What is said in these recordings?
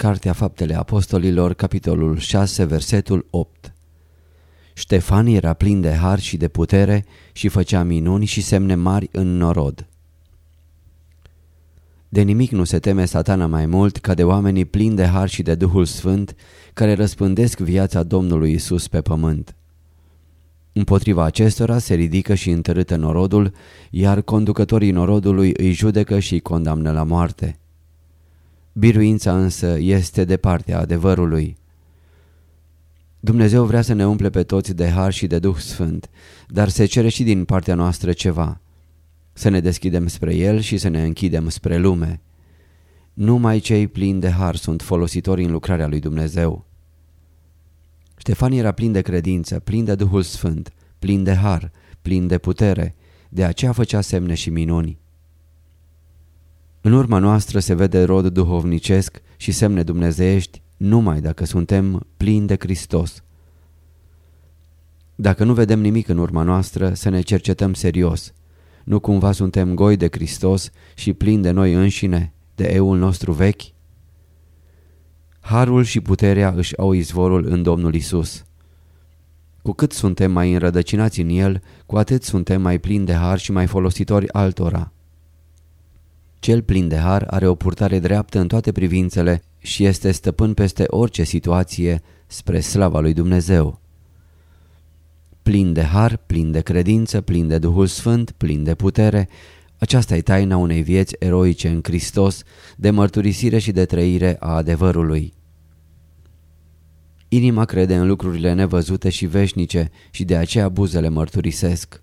Cartea Faptele Apostolilor, capitolul 6, versetul 8 Ștefan era plin de har și de putere și făcea minuni și semne mari în norod. De nimic nu se teme satana mai mult ca de oamenii plini de har și de Duhul Sfânt care răspândesc viața Domnului Isus pe pământ. Împotriva acestora se ridică și întărâtă norodul, iar conducătorii norodului îi judecă și îi condamnă la moarte. Biruința însă este de partea adevărului. Dumnezeu vrea să ne umple pe toți de har și de Duh Sfânt, dar se cere și din partea noastră ceva. Să ne deschidem spre El și să ne închidem spre lume. Numai cei plini de har sunt folositori în lucrarea lui Dumnezeu. Ștefan era plin de credință, plin de Duhul Sfânt, plin de har, plin de putere, de aceea făcea semne și minuni. În urma noastră se vede rod duhovnicesc și semne dumnezeiești numai dacă suntem plini de Hristos. Dacă nu vedem nimic în urma noastră, să ne cercetăm serios. Nu cumva suntem goi de Hristos și plini de noi înșine, de eul nostru vechi? Harul și puterea își au izvorul în Domnul Isus. Cu cât suntem mai înrădăcinați în El, cu atât suntem mai plini de har și mai folositori altora. Cel plin de har are o purtare dreaptă în toate privințele și este stăpân peste orice situație spre slava lui Dumnezeu. Plin de har, plin de credință, plin de Duhul Sfânt, plin de putere, aceasta e taina unei vieți eroice în Hristos, de mărturisire și de trăire a adevărului. Inima crede în lucrurile nevăzute și veșnice și de aceea buzele mărturisesc.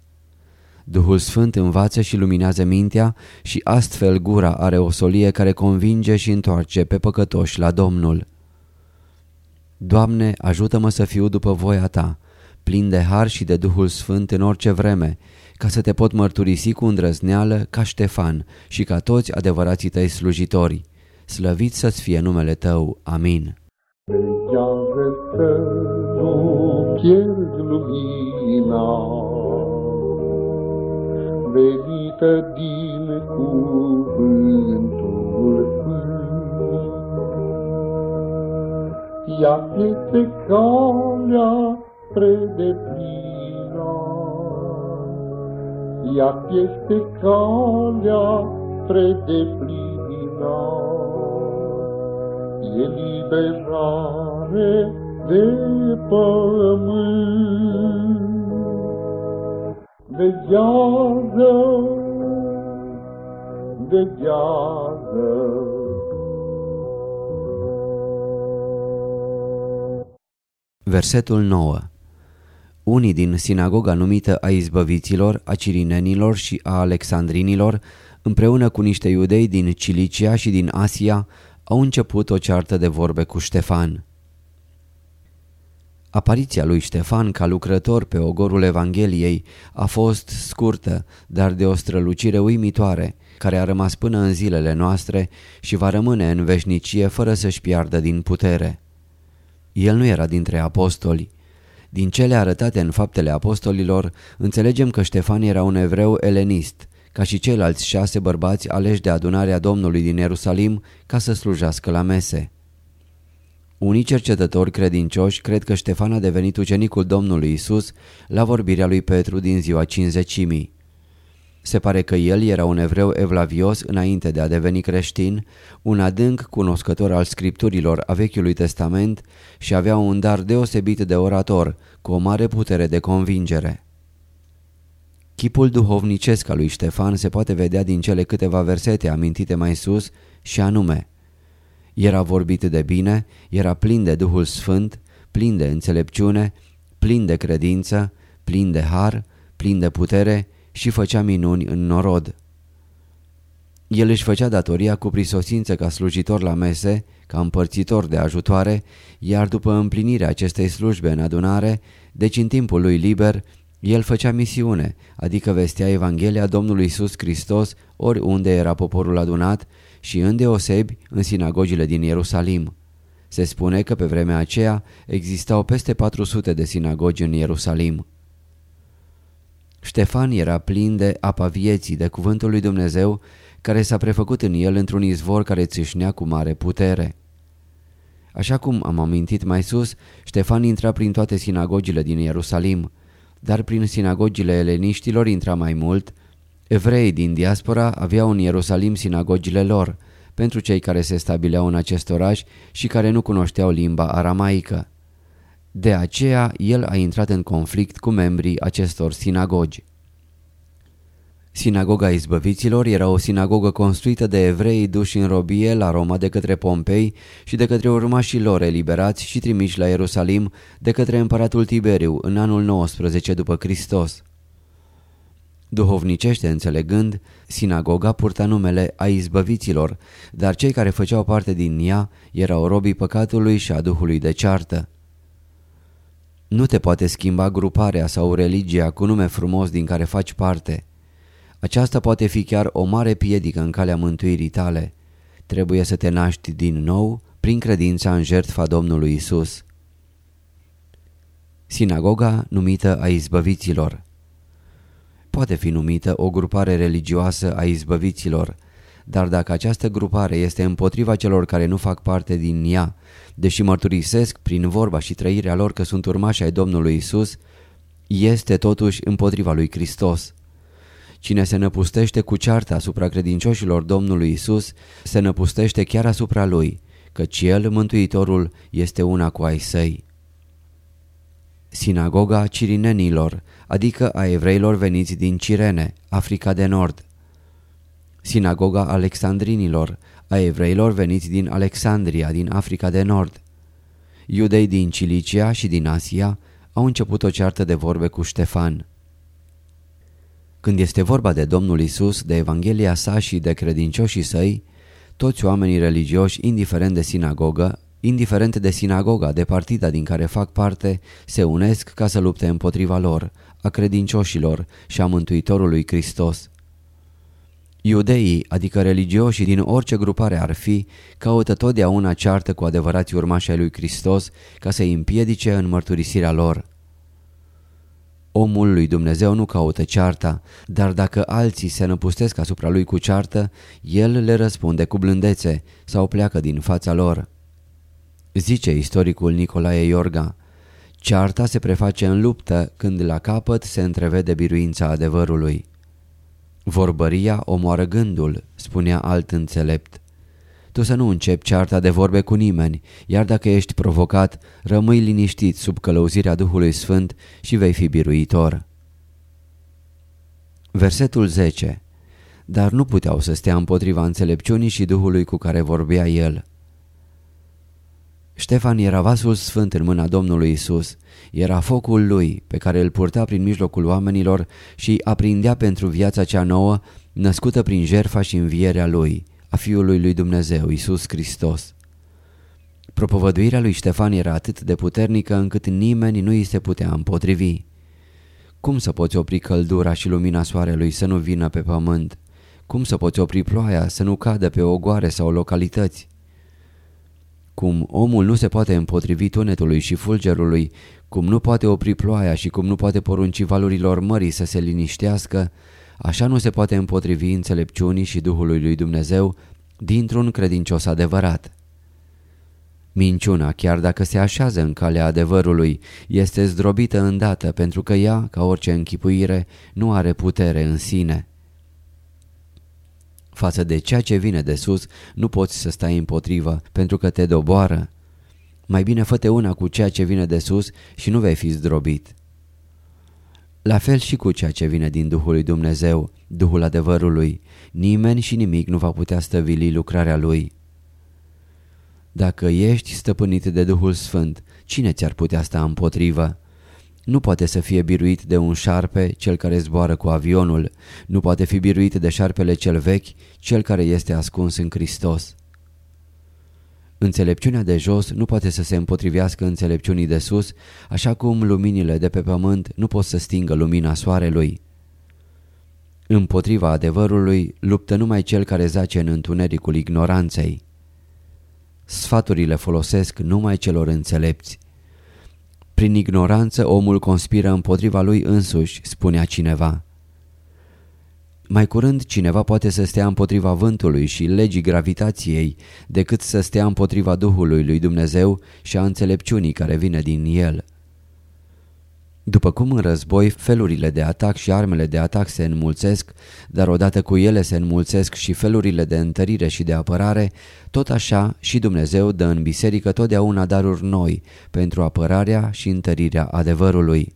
Duhul Sfânt învață și luminează mintea și astfel gura are o solie care convinge și întoarce pe păcătoși la Domnul. Doamne, ajută-mă să fiu după voia Ta, plin de har și de Duhul Sfânt în orice vreme, ca să te pot mărturisi cu îndrăzneală ca Ștefan și ca toți adevărații Tăi slujitori. Slăvit să-ți fie numele Tău. Amin. să nu pierzi lumina venită din cuvântul Ea este calea spre deplină, Ea este calea spre deplină, Eliberare de pământ. Veghează, veghează. Versetul 9 Unii din sinagoga numită a izbăviților, a cirinenilor și a alexandrinilor, împreună cu niște iudei din Cilicia și din Asia, au început o ceartă de vorbe cu Ștefan. Apariția lui Ștefan ca lucrător pe ogorul Evangheliei a fost scurtă, dar de o strălucire uimitoare, care a rămas până în zilele noastre și va rămâne în veșnicie fără să-și piardă din putere. El nu era dintre apostoli. Din cele arătate în faptele apostolilor, înțelegem că Ștefan era un evreu elenist, ca și ceilalți șase bărbați aleși de adunarea Domnului din Ierusalim ca să slujească la mese. Unii cercetători credincioși cred că Ștefan a devenit ucenicul Domnului Isus la vorbirea lui Petru din ziua cinzecimii. Se pare că el era un evreu evlavios înainte de a deveni creștin, un adânc cunoscător al scripturilor a Vechiului Testament și avea un dar deosebit de orator, cu o mare putere de convingere. Chipul duhovnicesc al lui Ștefan se poate vedea din cele câteva versete amintite mai sus și anume – era vorbit de bine, era plin de Duhul Sfânt, plin de înțelepciune, plin de credință, plin de har, plin de putere și făcea minuni în norod. El își făcea datoria cu prisosință ca slujitor la mese, ca împărțitor de ajutoare, iar după împlinirea acestei slujbe în adunare, deci în timpul lui liber, el făcea misiune, adică vestea Evanghelia Domnului Isus Hristos oriunde era poporul adunat și îndeosebi în sinagogile din Ierusalim. Se spune că pe vremea aceea existau peste 400 de sinagogi în Ierusalim. Ștefan era plin de apa vieții, de cuvântul lui Dumnezeu, care s-a prefăcut în el într-un izvor care țâșnea cu mare putere. Așa cum am amintit mai sus, Ștefan intra prin toate sinagogile din Ierusalim, dar prin sinagogile eleniștilor intra mai mult. Evrei din diaspora aveau în Ierusalim sinagogile lor, pentru cei care se stabileau în acest oraș și care nu cunoșteau limba aramaică. De aceea, el a intrat în conflict cu membrii acestor sinagogi. Sinagoga Izbăviților era o sinagogă construită de evrei duși în robie la Roma de către Pompei și de către urmașii lor eliberați și trimiși la Ierusalim de către împăratul Tiberiu în anul 19 după Hristos. Duhovnicește înțelegând, sinagoga purta numele a izbăviților, dar cei care făceau parte din ea erau robii păcatului și a duhului de ceartă. Nu te poate schimba gruparea sau religia cu nume frumos din care faci parte. Aceasta poate fi chiar o mare piedică în calea mântuirii tale. Trebuie să te naști din nou prin credința în jertfa Domnului Isus. Sinagoga numită a izbăviților Poate fi numită o grupare religioasă a izbăviților, dar dacă această grupare este împotriva celor care nu fac parte din ea, deși mărturisesc prin vorba și trăirea lor că sunt urmași ai Domnului Isus, este totuși împotriva lui Hristos. Cine se năpustește cu ceartă asupra credincioșilor Domnului Isus, se năpustește chiar asupra lui, căci El, Mântuitorul, este una cu ai săi. Sinagoga Cirinenilor, adică a evreilor veniți din Cirene, Africa de Nord. Sinagoga Alexandrinilor, a evreilor veniți din Alexandria, din Africa de Nord. Iudei din Cilicia și din Asia au început o ceartă de vorbe cu Ștefan. Când este vorba de Domnul Isus, de Evanghelia sa și de credincioșii săi, toți oamenii religioși, indiferent de sinagogă, indiferent de sinagoga, de partida din care fac parte, se unesc ca să lupte împotriva lor, a credincioșilor și a Mântuitorului Hristos. Iudeii, adică religioșii din orice grupare ar fi, caută totdeauna ceartă cu adevărații urmași ai lui Hristos ca să-i împiedice în mărturisirea lor. Omul lui Dumnezeu nu caută cearta, dar dacă alții se năpustesc asupra lui cu ceartă, el le răspunde cu blândețe sau pleacă din fața lor. Zice istoricul Nicolae Iorga, cearta se preface în luptă când la capăt se întrevede biruința adevărului. Vorbăria omoară gândul, spunea alt înțelept. Tu să nu începi cearta de vorbe cu nimeni, iar dacă ești provocat, rămâi liniștit sub călăuzirea Duhului Sfânt și vei fi biruitor. Versetul 10 Dar nu puteau să stea împotriva înțelepciunii și Duhului cu care vorbea el. Ștefan era vasul sfânt în mâna Domnului Isus. Era focul lui pe care îl purta prin mijlocul oamenilor și aprindea pentru viața cea nouă, născută prin jerfa și învierea lui, a Fiului lui Dumnezeu, Isus Hristos. Propovăduirea lui Ștefan era atât de puternică încât nimeni nu îi se putea împotrivi. Cum să poți opri căldura și lumina soarelui să nu vină pe pământ? Cum să poți opri ploaia să nu cadă pe ogoare sau localități? Cum omul nu se poate împotrivi tunetului și fulgerului, cum nu poate opri ploaia și cum nu poate porunci valurilor mării să se liniștească, așa nu se poate împotrivi înțelepciunii și Duhului lui Dumnezeu dintr-un credincios adevărat. Minciuna, chiar dacă se așează în calea adevărului, este zdrobită îndată pentru că ea, ca orice închipuire, nu are putere în sine. Față de ceea ce vine de sus, nu poți să stai împotrivă, pentru că te doboară. Mai bine fă una cu ceea ce vine de sus și nu vei fi zdrobit. La fel și cu ceea ce vine din Duhul lui Dumnezeu, Duhul adevărului, nimeni și nimic nu va putea stăvili lucrarea lui. Dacă ești stăpânit de Duhul Sfânt, cine ți-ar putea sta împotrivă? Nu poate să fie biruit de un șarpe, cel care zboară cu avionul, nu poate fi biruit de șarpele cel vechi, cel care este ascuns în Hristos. Înțelepciunea de jos nu poate să se împotrivească înțelepciunii de sus, așa cum luminile de pe pământ nu pot să stingă lumina soarelui. Împotriva adevărului luptă numai cel care zace în întunericul ignoranței. Sfaturile folosesc numai celor înțelepți. Prin ignoranță omul conspiră împotriva lui însuși, spunea cineva. Mai curând cineva poate să stea împotriva vântului și legii gravitației decât să stea împotriva Duhului lui Dumnezeu și a înțelepciunii care vine din el. După cum în război felurile de atac și armele de atac se înmulțesc, dar odată cu ele se înmulțesc și felurile de întărire și de apărare, tot așa și Dumnezeu dă în biserică totdeauna daruri noi pentru apărarea și întărirea adevărului.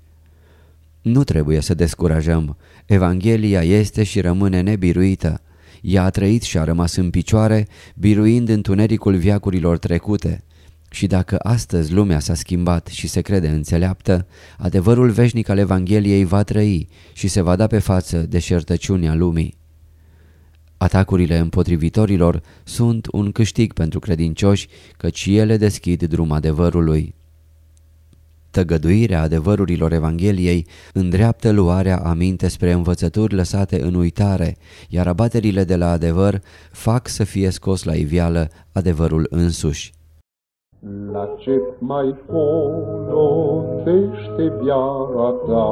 Nu trebuie să descurajăm. Evanghelia este și rămâne nebiruită. Ea a trăit și a rămas în picioare, biruind întunericul viacurilor trecute. Și dacă astăzi lumea s-a schimbat și se crede înțeleaptă, adevărul veșnic al Evangheliei va trăi și se va da pe față deșertăciunea lumii. Atacurile împotrivitorilor sunt un câștig pentru credincioși, căci ele deschid drum adevărului. Tăgăduirea adevărurilor Evangheliei îndreaptă luarea aminte spre învățături lăsate în uitare, iar abaterile de la adevăr fac să fie scos la iveală adevărul însuși. La ce mai folosește viața ta?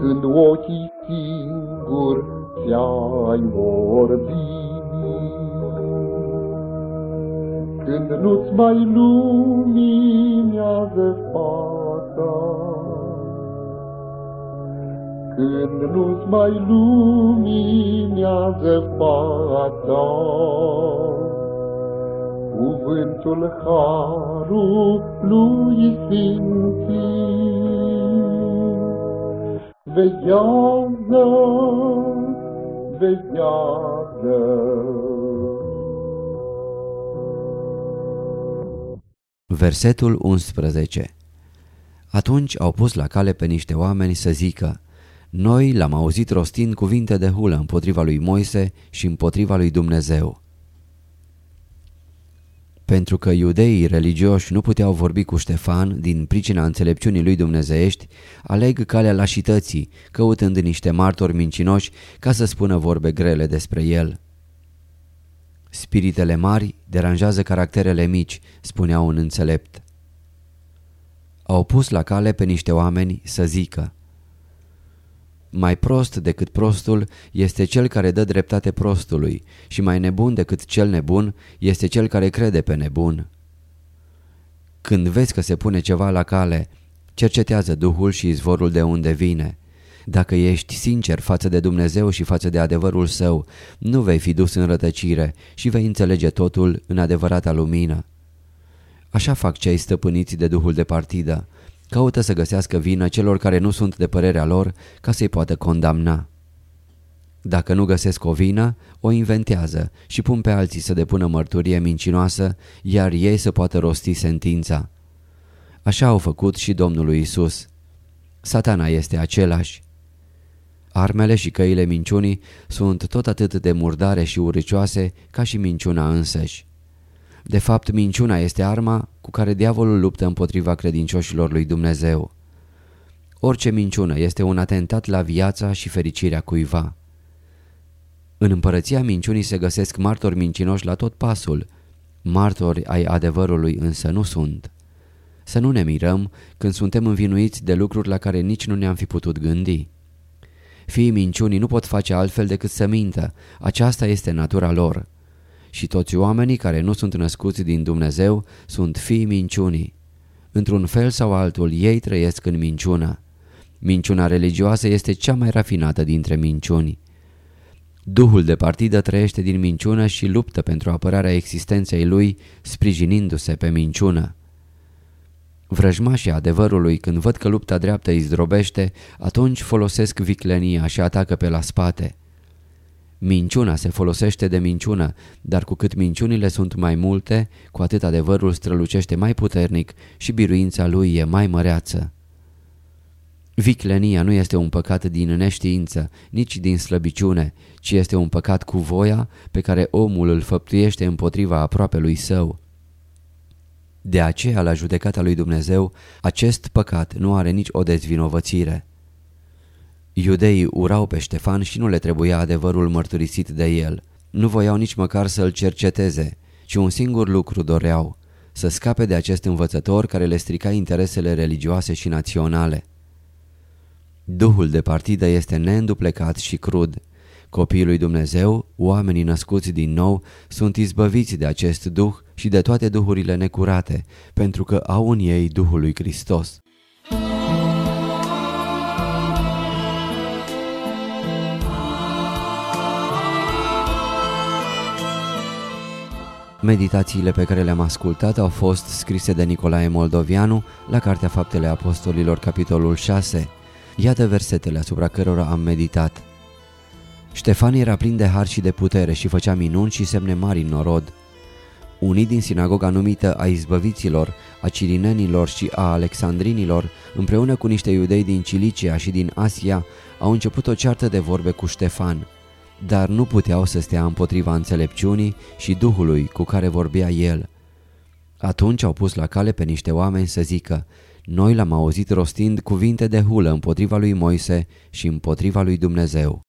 Când ochii singuri ți-ai vorbit, când nu-ți mai luminează fața, când nu-ți mai luminează fața, cuvântul harului sfințit. Veghează, veghează, Versetul 11 Atunci au pus la cale pe niște oameni să zică Noi l-am auzit rostind cuvinte de hulă împotriva lui Moise și împotriva lui Dumnezeu. Pentru că iudeii religioși nu puteau vorbi cu Ștefan din pricina înțelepciunii lui dumnezeiești, aleg calea lașității, căutând niște martori mincinoși ca să spună vorbe grele despre el. Spiritele mari deranjează caracterele mici, spunea un înțelept. Au pus la cale pe niște oameni să zică Mai prost decât prostul este cel care dă dreptate prostului și mai nebun decât cel nebun este cel care crede pe nebun. Când vezi că se pune ceva la cale, cercetează Duhul și izvorul de unde vine. Dacă ești sincer față de Dumnezeu și față de adevărul său, nu vei fi dus în rătăcire și vei înțelege totul în adevărata lumină. Așa fac cei stăpâniți de Duhul de partidă. Caută să găsească vină celor care nu sunt de părerea lor ca să-i poată condamna. Dacă nu găsesc o vină, o inventează și pun pe alții să depună mărturie mincinoasă, iar ei să poată rosti sentința. Așa au făcut și Domnului Isus. Satana este același. Armele și căile minciunii sunt tot atât de murdare și uricioase ca și minciuna însăși. De fapt, minciuna este arma cu care diavolul luptă împotriva credincioșilor lui Dumnezeu. Orice minciună este un atentat la viața și fericirea cuiva. În împărăția minciunii se găsesc martori mincinoși la tot pasul, martori ai adevărului însă nu sunt. Să nu ne mirăm când suntem învinuiți de lucruri la care nici nu ne-am fi putut gândi. Fiii minciunii nu pot face altfel decât să mintă, aceasta este natura lor. Și toți oamenii care nu sunt născuți din Dumnezeu sunt fii minciunii. Într-un fel sau altul ei trăiesc în minciună. Minciuna religioasă este cea mai rafinată dintre minciuni. Duhul de partidă trăiește din minciună și luptă pentru apărarea existenței lui, sprijinindu-se pe minciună. Vrăjmașii adevărului, când văd că lupta dreaptă îi zdrobește, atunci folosesc viclenia și atacă pe la spate. Minciuna se folosește de minciună, dar cu cât minciunile sunt mai multe, cu atât adevărul strălucește mai puternic și biruința lui e mai măreață. Viclenia nu este un păcat din neștiință, nici din slăbiciune, ci este un păcat cu voia pe care omul îl făptuiește împotriva aproape lui său. De aceea, la judecata lui Dumnezeu, acest păcat nu are nici o dezvinovățire. Iudeii urau pe Ștefan și nu le trebuia adevărul mărturisit de el. Nu voiau nici măcar să-l cerceteze, ci un singur lucru doreau, să scape de acest învățător care le strica interesele religioase și naționale. Duhul de partidă este neînduplecat și crud. Copiii lui Dumnezeu, oamenii născuți din nou, sunt izbăviți de acest duh și de toate duhurile necurate, pentru că au în ei Duhul lui Hristos. Meditațiile pe care le-am ascultat au fost scrise de Nicolae Moldovianu la Cartea Faptele Apostolilor, capitolul 6. Iată versetele asupra cărora am meditat. Ștefan era plin de har și de putere și făcea minuni și semne mari în norod. Unii din sinagoga numită a izbăviților, a cirinenilor și a alexandrinilor, împreună cu niște iudei din Cilicia și din Asia, au început o ceartă de vorbe cu Ștefan dar nu puteau să stea împotriva înțelepciunii și Duhului cu care vorbea el. Atunci au pus la cale pe niște oameni să zică, noi l-am auzit rostind cuvinte de hulă împotriva lui Moise și împotriva lui Dumnezeu.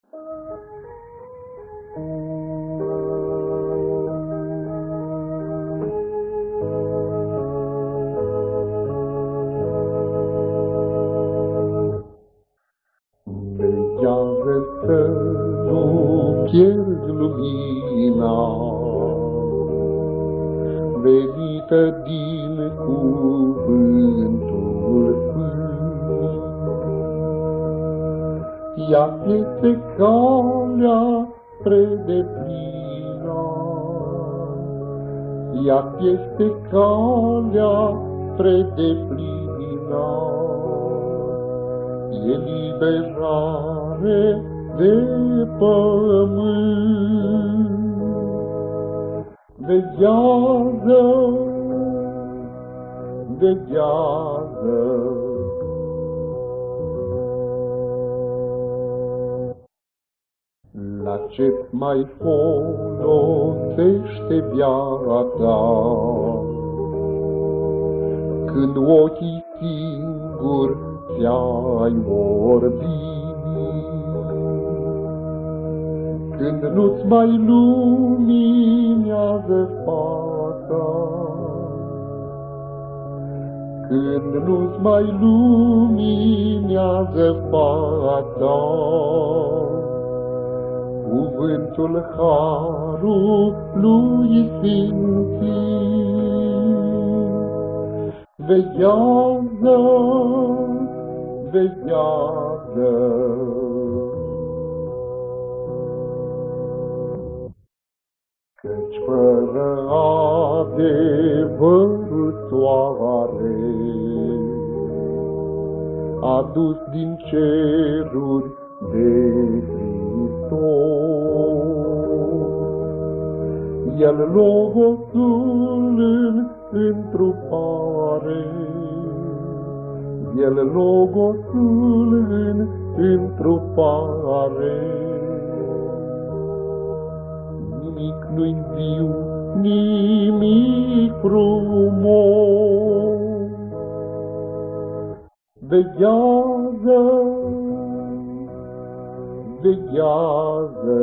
Venită din cuvântul sfânt. Ea este calea spre deplină, ea este calea spre deplină, eliberare de pământ. Veghează, veghează, La ce mai folosește viața? Când ochii singuri ți-ai vorbit când nu-ți mai luminează fața, când nu-ți mai luminează fața, cuvântul Harului Sfinții. Veghează, veghează, fără adevărul soare, adus din ceruri de Hristos. El logosul în întrupare, El logosul în întrupare, nimic nu-i viu, nimic frumos. Veghează, veghează,